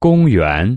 公园。